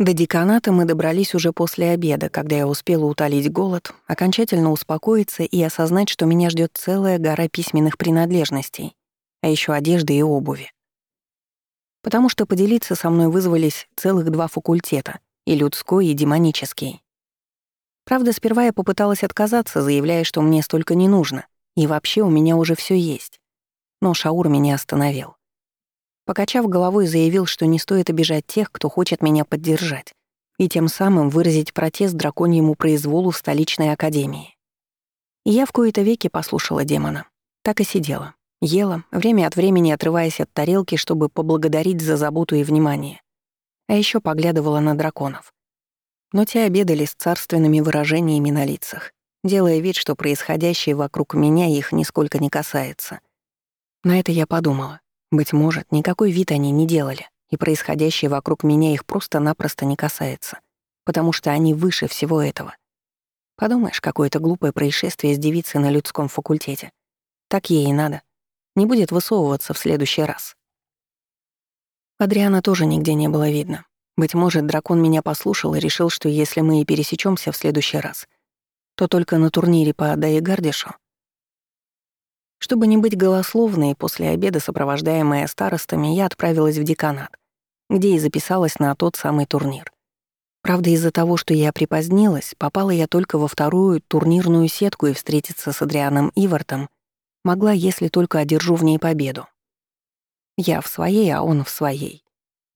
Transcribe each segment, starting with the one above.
До деканата мы добрались уже после обеда, когда я успела утолить голод, окончательно успокоиться и осознать, что меня ждет целая гора письменных принадлежностей, а еще одежды и обуви. Потому что поделиться со мной вызвались целых два факультета, и людской, и демонический. Правда, сперва я попыталась отказаться, заявляя, что мне столько не нужно, и вообще у меня уже все есть. Но Шаур меня остановил. Покачав головой, заявил, что не стоит обижать тех, кто хочет меня поддержать, и тем самым выразить протест драконьему произволу в столичной академии. И я в кои-то веки послушала демона. Так и сидела. Ела, время от времени отрываясь от тарелки, чтобы поблагодарить за заботу и внимание. А еще поглядывала на драконов. Но те обедали с царственными выражениями на лицах, делая вид, что происходящее вокруг меня их нисколько не касается. На это я подумала. Быть может, никакой вид они не делали, и происходящее вокруг меня их просто-напросто не касается, потому что они выше всего этого. Подумаешь, какое-то глупое происшествие с девицей на людском факультете. Так ей и надо. Не будет высовываться в следующий раз. Адриана тоже нигде не было видно. Быть может, дракон меня послушал и решил, что если мы и пересечемся в следующий раз, то только на турнире по Даегардишу, чтобы не быть голословной, после обеда, сопровождаемая старостами, я отправилась в деканат, где и записалась на тот самый турнир. Правда, из-за того, что я припозднилась, попала я только во вторую турнирную сетку и встретиться с Адрианом Ивартом могла, если только одержу в ней победу. Я в своей, а он в своей.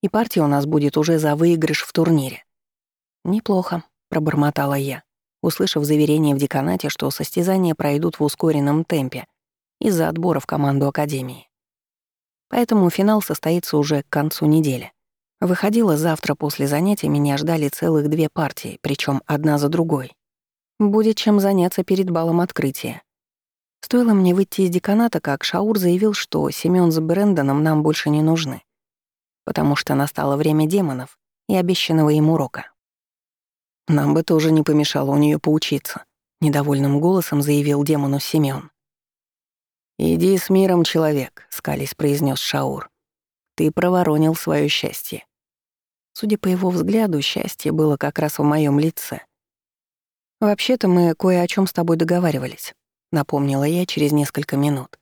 И партия у нас будет уже за выигрыш в турнире. «Неплохо», — пробормотала я, услышав заверение в деканате, что состязания пройдут в ускоренном темпе — из-за отбора в команду Академии. Поэтому финал состоится уже к концу недели. Выходила завтра после занятий, меня ждали целых две партии, причем одна за другой. Будет чем заняться перед балом открытия. Стоило мне выйти из деканата, как Шаур заявил, что Семён с Брэндоном нам больше не нужны, потому что настало время демонов и обещанного им урока. «Нам бы тоже не помешало у нее поучиться», — недовольным голосом заявил демону Семён. «Иди с миром, человек», — скались произнес Шаур. «Ты проворонил свое счастье». Судя по его взгляду, счастье было как раз в моем лице. «Вообще-то мы кое о чем с тобой договаривались», — напомнила я через несколько минут.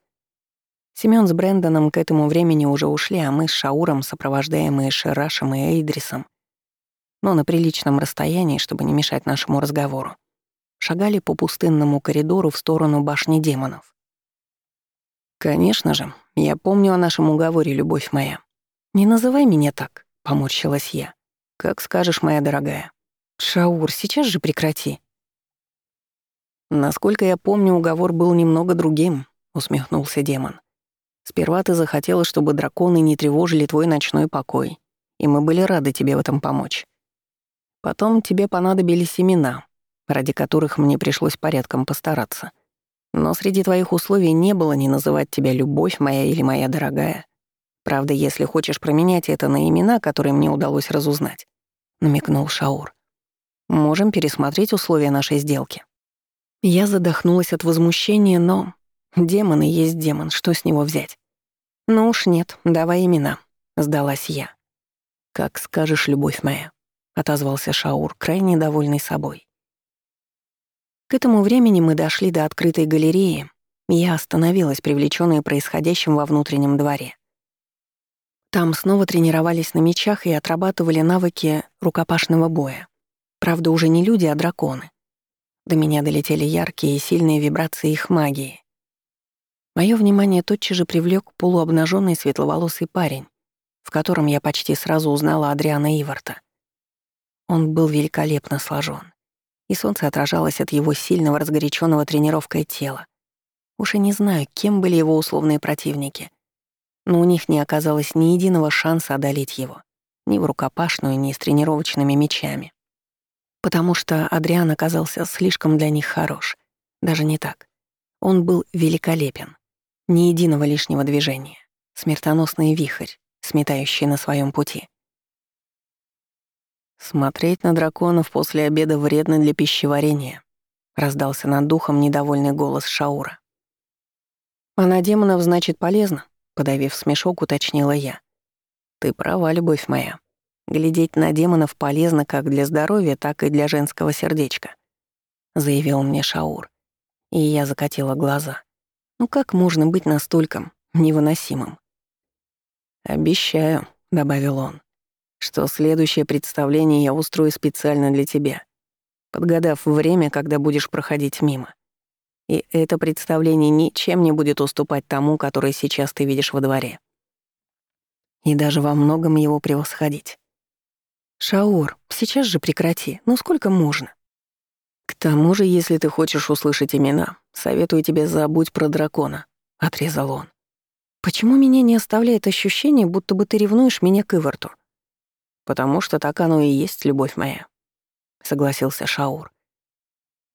Семён с Брэндоном к этому времени уже ушли, а мы с Шауром, сопровождаемые Шерашем и Эйдрисом, но на приличном расстоянии, чтобы не мешать нашему разговору, шагали по пустынному коридору в сторону башни демонов. «Конечно же, я помню о нашем уговоре, любовь моя. Не называй меня так», — поморщилась я. «Как скажешь, моя дорогая». «Шаур, сейчас же прекрати». «Насколько я помню, уговор был немного другим», — усмехнулся демон. «Сперва ты захотела, чтобы драконы не тревожили твой ночной покой, и мы были рады тебе в этом помочь. Потом тебе понадобились семена, ради которых мне пришлось порядком постараться. Но среди твоих условий не было ни называть тебя любовь моя или моя дорогая. Правда, если хочешь променять это на имена, которые мне удалось разузнать, намекнул Шаур. Можем пересмотреть условия нашей сделки. Я задохнулась от возмущения, но демон и есть демон, что с него взять? Ну уж нет, давай имена, сдалась я. Как скажешь, любовь моя, отозвался Шаур, крайне довольный собой. К этому времени мы дошли до открытой галереи, я остановилась, привлечённая происходящим во внутреннем дворе. Там снова тренировались на мечах и отрабатывали навыки рукопашного боя. Правда, уже не люди, а драконы. До меня долетели яркие и сильные вибрации их магии. Моё внимание тотчас же привлёк полуобнажённый светловолосый парень, в котором я почти сразу узнала Адриана Иварта. Он был великолепно сложен и солнце отражалось от его сильного разгоряченного тренировкой тела. Уж и не знаю, кем были его условные противники, но у них не оказалось ни единого шанса одолеть его, ни в рукопашную, ни с тренировочными мечами. Потому что Адриан оказался слишком для них хорош. Даже не так. Он был великолепен. Ни единого лишнего движения. Смертоносный вихрь, сметающий на своем пути. «Смотреть на драконов после обеда вредно для пищеварения», — раздался над духом недовольный голос Шаура. «А на демонов, значит, полезно», — подавив смешок, уточнила я. «Ты права, любовь моя», — Глядеть на демонов полезно как для здоровья, так и для женского сердечка», — заявил мне Шаур. И я закатила глаза. «Ну как можно быть настолько невыносимым?» «Обещаю», — добавил он, «что следующее представление я устрою специально для тебя, подгадав время, когда будешь проходить мимо. И это представление ничем не будет уступать тому, которое сейчас ты видишь во дворе. И даже во многом его превосходить. «Шаур, сейчас же прекрати. Ну сколько можно?» «К тому же, если ты хочешь услышать имена, советую тебе забудь про дракона», — отрезал он. «Почему меня не оставляет ощущение, будто бы ты ревнуешь меня к Иварту?» «Потому что так оно и есть, любовь моя», — согласился Шаур.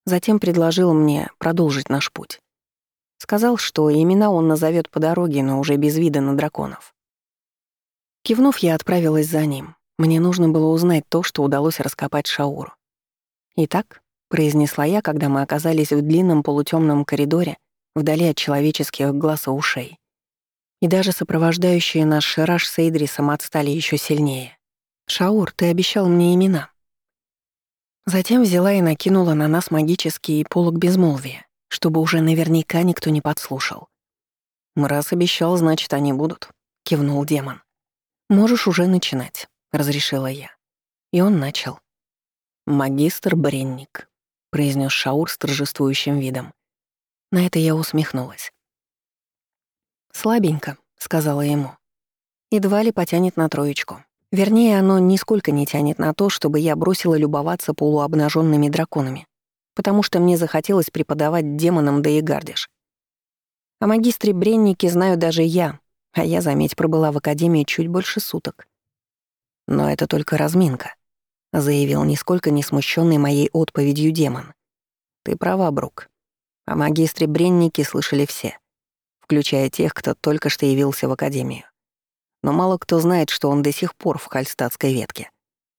Затем предложил мне продолжить наш путь. Сказал, что имена он назовет по дороге, но уже без вида на драконов. Кивнув, я отправилась за ним. Мне нужно было узнать то, что удалось раскопать Шауру. «Итак», — произнесла я, когда мы оказались в длинном полутемном коридоре, вдали от человеческих глаз и ушей. И даже сопровождающие наш Шираж с Эйдрисом отстали еще сильнее. «Шаур, ты обещал мне имена». Затем взяла и накинула на нас магический полог безмолвия, чтобы уже наверняка никто не подслушал. «Раз обещал, значит, они будут», — кивнул демон. «Можешь уже начинать». — разрешила я. И он начал. «Магистр Бренник», — произнес Шаур с торжествующим видом. На это я усмехнулась. «Слабенько», — сказала ему. «Едва ли потянет на троечку. Вернее, оно нисколько не тянет на то, чтобы я бросила любоваться полуобнаженными драконами, потому что мне захотелось преподавать демонам Дейгардиш. О магистре Бреннике знаю даже я, а я, заметь, пробыла в Академии чуть больше суток. Но это только разминка, заявил нисколько не смущенный моей отповедью демон. Ты права, Брук. О магистре Бреннике слышали все, включая тех, кто только что явился в академию. Но мало кто знает, что он до сих пор в хальстатской ветке,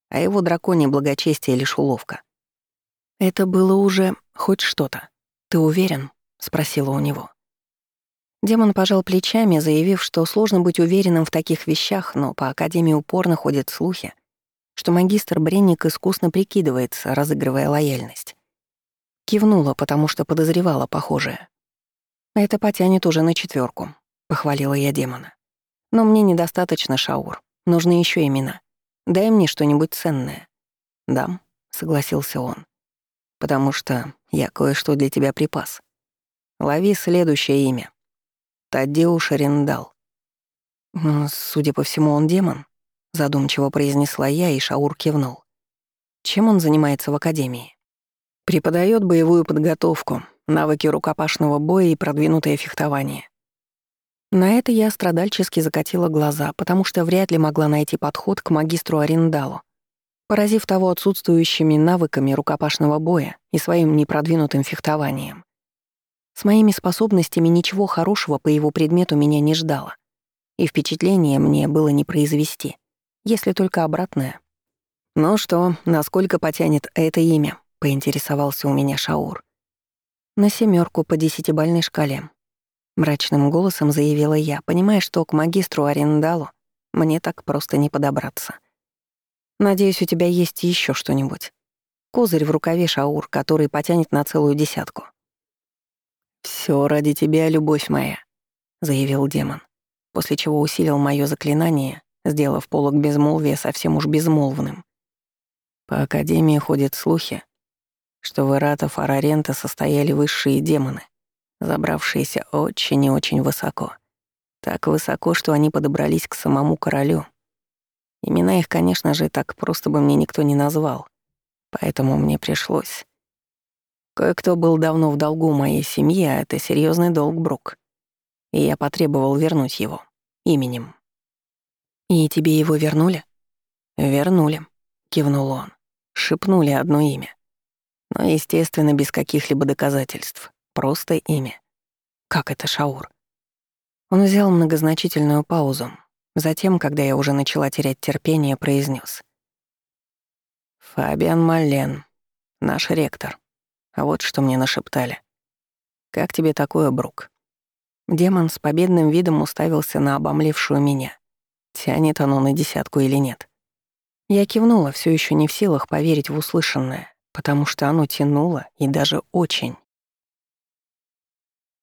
а его драконе благочестие лишь уловка. Это было уже хоть что-то. Ты уверен? спросила у него. Демон пожал плечами, заявив, что сложно быть уверенным в таких вещах, но по Академии упорно ходят слухи, что магистр Бренник искусно прикидывается, разыгрывая лояльность. Кивнула, потому что подозревала похожее. «Это потянет уже на четверку, похвалила я демона. «Но мне недостаточно, Шаур. Нужны еще имена. Дай мне что-нибудь ценное». «Дам», — согласился он. «Потому что я кое-что для тебя припас. Лови следующее имя». Тадеуш Риндал. «Судя по всему, он демон», — задумчиво произнесла я, и Шаур кивнул. «Чем он занимается в Академии?» «Преподает боевую подготовку, навыки рукопашного боя и продвинутое фехтование». На это я страдальчески закатила глаза, потому что вряд ли могла найти подход к магистру Ариндалу, поразив того отсутствующими навыками рукопашного боя и своим непродвинутым фехтованием. С моими способностями ничего хорошего по его предмету меня не ждало. И впечатление мне было не произвести, если только обратное. «Ну что, насколько потянет это имя?» — поинтересовался у меня Шаур. «На семерку по десятибальной шкале», — мрачным голосом заявила я, понимая, что к магистру Арендалу мне так просто не подобраться. «Надеюсь, у тебя есть еще что-нибудь. Козырь в рукаве, Шаур, который потянет на целую десятку». Все ради тебя, любовь моя», — заявил демон, после чего усилил мое заклинание, сделав полог безмолвия совсем уж безмолвным. По Академии ходят слухи, что в Ирата Фарарента состояли высшие демоны, забравшиеся очень и очень высоко. Так высоко, что они подобрались к самому королю. Имена их, конечно же, так просто бы мне никто не назвал, поэтому мне пришлось Кое-кто был давно в долгу моей семьи, а это серьезный долг Брук. И я потребовал вернуть его. Именем. «И тебе его вернули?» «Вернули», — кивнул он. Шепнули одно имя. Но, естественно, без каких-либо доказательств. Просто имя. Как это, Шаур? Он взял многозначительную паузу. Затем, когда я уже начала терять терпение, произнес: «Фабиан Маллен, наш ректор». А вот что мне нашептали. «Как тебе такое, Брук?» Демон с победным видом уставился на обомлевшую меня. Тянет оно на десятку или нет? Я кивнула, все еще не в силах поверить в услышанное, потому что оно тянуло и даже очень.